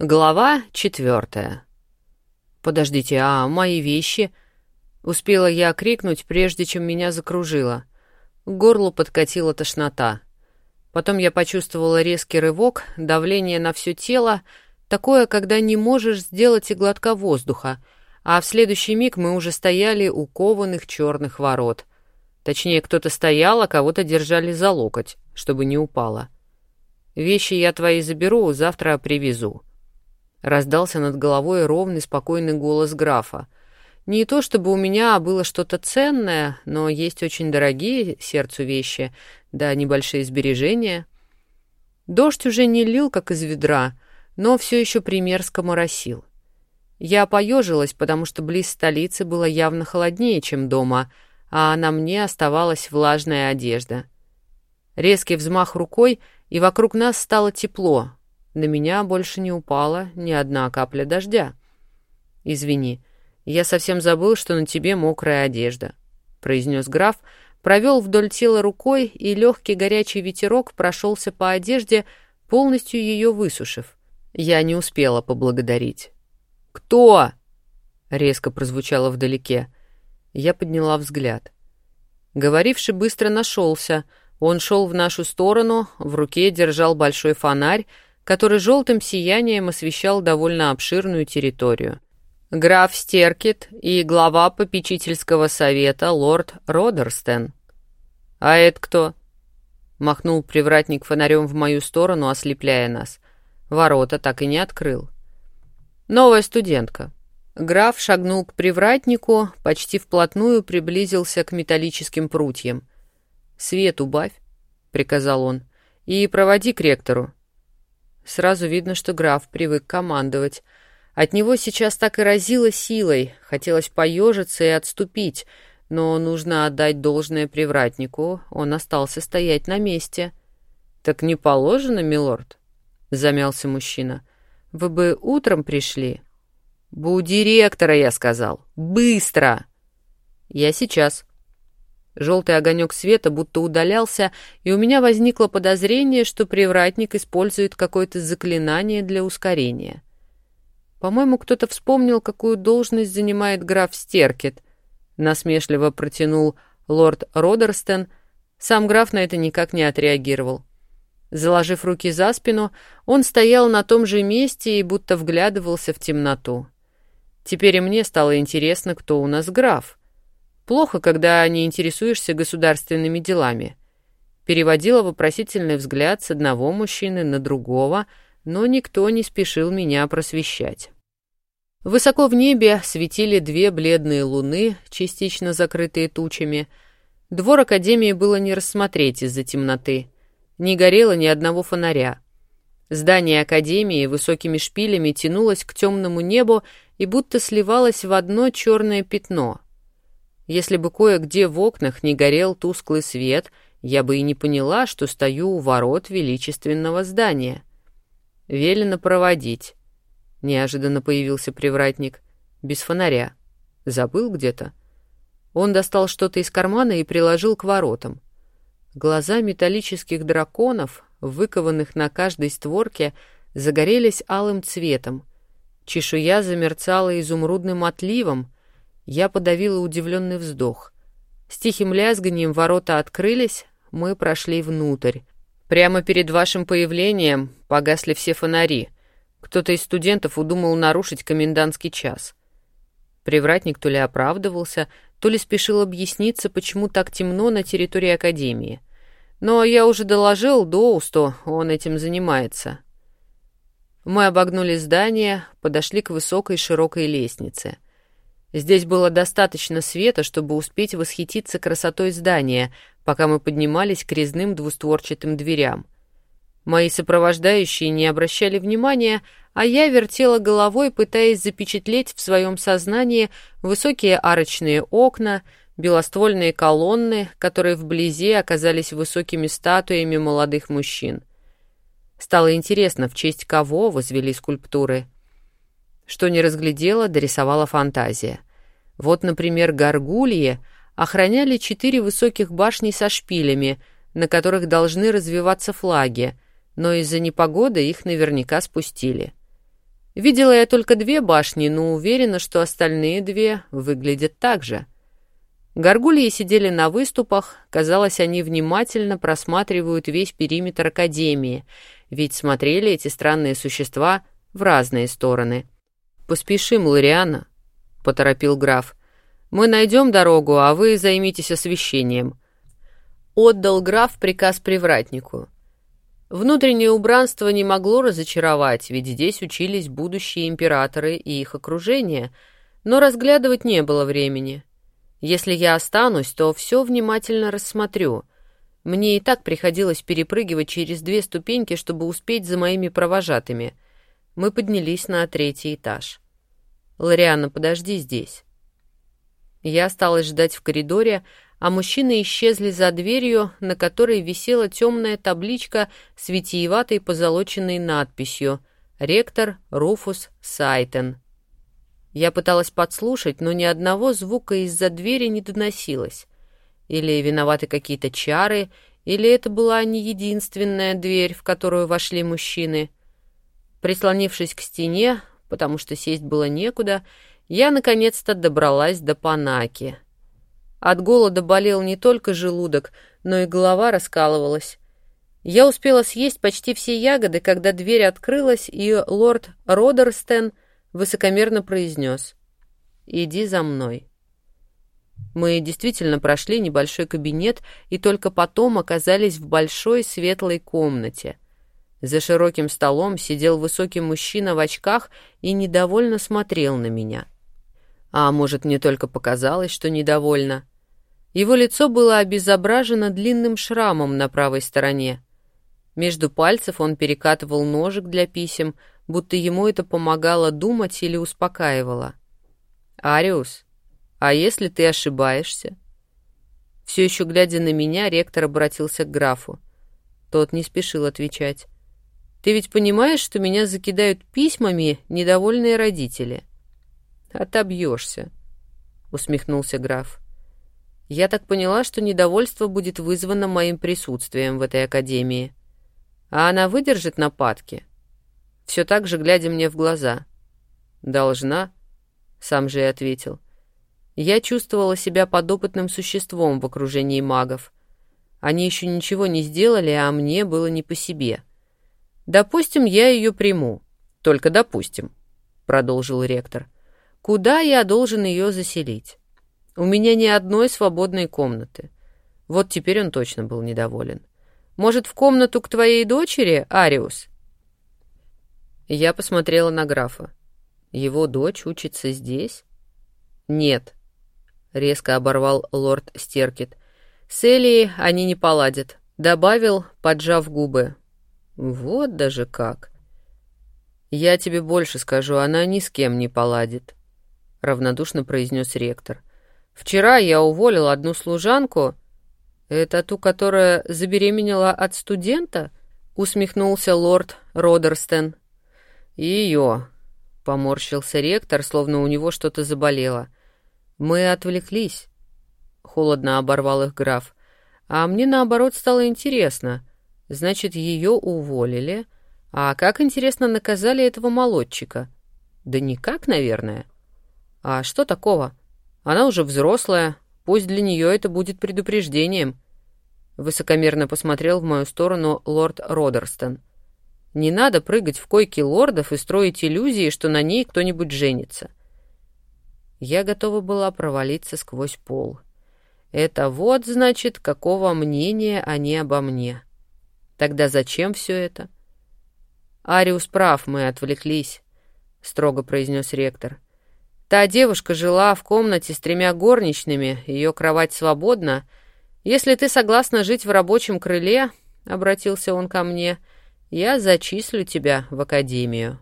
Глава четвертая. «Подождите, а мои вещи?» Успела я крикнуть, прежде чем меня закружило. К горлу подкатила тошнота. Потом я почувствовала резкий рывок, давление на все тело, такое, когда не можешь сделать и глотка воздуха, а в следующий миг мы уже стояли у кованых черных ворот. Точнее, кто-то стоял, а кого-то держали за локоть, чтобы не упало. «Вещи я твои заберу, завтра привезу», Раздался над головой ровный, спокойный голос графа. Не то чтобы у меня было что-то ценное, но есть очень дорогие сердцу вещи, да небольшие сбережения. Дождь уже не лил, как из ведра, но все еще примерзко моросил. Я поежилась, потому что близ столицы было явно холоднее, чем дома, а на мне оставалась влажная одежда. Резкий взмах рукой, и вокруг нас стало тепло, на меня больше не упала ни одна капля дождя. «Извини, я совсем забыл, что на тебе мокрая одежда», — произнес граф, провел вдоль тела рукой, и легкий горячий ветерок прошелся по одежде, полностью ее высушив. Я не успела поблагодарить. «Кто?» — резко прозвучало вдалеке. Я подняла взгляд. Говоривший быстро нашелся. Он шел в нашу сторону, в руке держал большой фонарь, который желтым сиянием освещал довольно обширную территорию. Граф Стеркет и глава попечительского совета лорд Родерстен. «А это кто?» — махнул привратник фонарем в мою сторону, ослепляя нас. Ворота так и не открыл. «Новая студентка». Граф шагнул к привратнику, почти вплотную приблизился к металлическим прутьям. «Свет убавь», — приказал он, — «и проводи к ректору. Сразу видно, что граф привык командовать. От него сейчас так и разило силой, хотелось поежиться и отступить, но нужно отдать должное привратнику, он остался стоять на месте. «Так не положено, милорд?» — замялся мужчина. «Вы бы утром пришли?» «Бу директора», — я сказал. «Быстро!» «Я сейчас», Желтый огонек света будто удалялся, и у меня возникло подозрение, что привратник использует какое-то заклинание для ускорения. По-моему, кто-то вспомнил, какую должность занимает граф Стеркет. Насмешливо протянул лорд Родерстен. Сам граф на это никак не отреагировал. Заложив руки за спину, он стоял на том же месте и будто вглядывался в темноту. Теперь и мне стало интересно, кто у нас граф. Плохо, когда не интересуешься государственными делами. Переводила вопросительный взгляд с одного мужчины на другого, но никто не спешил меня просвещать. Высоко в небе светили две бледные луны, частично закрытые тучами. Двор Академии было не рассмотреть из-за темноты. Не горело ни одного фонаря. Здание Академии высокими шпилями тянулось к темному небу и будто сливалось в одно черное пятно — если бы кое-где в окнах не горел тусклый свет, я бы и не поняла, что стою у ворот величественного здания. Велено проводить. Неожиданно появился привратник. Без фонаря. Забыл где-то. Он достал что-то из кармана и приложил к воротам. Глаза металлических драконов, выкованных на каждой створке, загорелись алым цветом. Чешуя замерцала изумрудным отливом — я подавила удивленный вздох. С тихим лязганием ворота открылись, мы прошли внутрь. Прямо перед вашим появлением погасли все фонари. Кто-то из студентов удумал нарушить комендантский час. Привратник то ли оправдывался, то ли спешил объясниться, почему так темно на территории Академии. Но я уже доложил Доусту, он этим занимается. Мы обогнули здание, подошли к высокой широкой лестнице — Здесь было достаточно света, чтобы успеть восхититься красотой здания, пока мы поднимались к резным двустворчатым дверям. Мои сопровождающие не обращали внимания, а я вертела головой, пытаясь запечатлеть в своем сознании высокие арочные окна, белоствольные колонны, которые вблизи оказались высокими статуями молодых мужчин. Стало интересно, в честь кого возвели скульптуры — что не разглядела, дорисовала фантазия. Вот, например, горгульи охраняли четыре высоких башни со шпилями, на которых должны развиваться флаги, но из-за непогоды их наверняка спустили. Видела я только две башни, но уверена, что остальные две выглядят так же. Горгульи сидели на выступах, казалось, они внимательно просматривают весь периметр Академии, ведь смотрели эти странные существа в разные стороны. «Поспешим, Лориана», — поторопил граф. «Мы найдем дорогу, а вы займитесь освещением». Отдал граф приказ привратнику. Внутреннее убранство не могло разочаровать, ведь здесь учились будущие императоры и их окружение, но разглядывать не было времени. Если я останусь, то все внимательно рассмотрю. Мне и так приходилось перепрыгивать через две ступеньки, чтобы успеть за моими провожатыми. Мы поднялись на третий этаж. «Лориана, подожди здесь». Я осталась ждать в коридоре, а мужчины исчезли за дверью, на которой висела темная табличка с витиеватой позолоченной надписью «Ректор Руфус Сайтен». Я пыталась подслушать, но ни одного звука из-за двери не доносилось. Или виноваты какие-то чары, или это была не единственная дверь, в которую вошли мужчины. Прислонившись к стене, потому что сесть было некуда, я наконец-то добралась до Панаки — от голода болел не только желудок, но и голова раскалывалась. Я успела съесть почти все ягоды, когда дверь открылась, и лорд Родерстен высокомерно произнес «Иди за мной». Мы действительно прошли небольшой кабинет и только потом оказались в большой светлой комнате. За широким столом сидел высокий мужчина в очках и недовольно смотрел на меня — а может, мне только показалось, что недовольна. Его лицо было обезображено длинным шрамом на правой стороне. Между пальцев он перекатывал ножик для писем, будто ему это помогало думать или успокаивало. «Ариус, а если ты ошибаешься?» Все еще глядя на меня, ректор обратился к графу. Тот не спешил отвечать. «Ты ведь понимаешь, что меня закидают письмами недовольные родители?» «Отобьешься», — усмехнулся граф. «Я так поняла, что недовольство будет вызвано моим присутствием в этой академии. А она выдержит нападки?» Все так же, глядя мне в глаза. «Должна», — сам же и ответил. Я чувствовала себя подопытным существом в окружении магов. Они еще ничего не сделали, а мне было не по себе. «Допустим, я ее приму. Только допустим», — продолжил ректор. — Куда я должен ее заселить? У меня ни одной свободной комнаты. Вот теперь он точно был недоволен. Может, в комнату к твоей дочери, Ариус? Я посмотрела на графа. Его дочь учится здесь? Нет, резко оборвал лорд Стеркет. С Элией они не поладят. Добавил, поджав губы. Вот даже как. Я тебе больше скажу, она ни с кем не поладит. — равнодушно произнес ректор. «Вчера я уволил одну служанку. Это ту, которая забеременела от студента?» — усмехнулся лорд Родерстен. «Ее», — поморщился ректор, словно у него что-то заболело. «Мы отвлеклись», — холодно оборвал их граф. «А мне, наоборот, стало интересно. Значит, ее уволили. А как, интересно, наказали этого молодчика? Да никак, наверное». А что такого? Она уже взрослая, пусть для нее это будет предупреждением. Высокомерно посмотрел в мою сторону лорд Родерстон. Не надо прыгать в койки лордов и строить иллюзии, что на ней кто-нибудь женится. Я готова была провалиться сквозь пол. Это вот, значит, какого мнения они обо мне. Тогда зачем все это? Ариус прав, мы отвлеклись, строго произнес ректор. Та девушка жила в комнате с тремя горничными, ее кровать свободна. Если ты согласна жить в рабочем крыле, — обратился он ко мне, — я зачислю тебя в академию».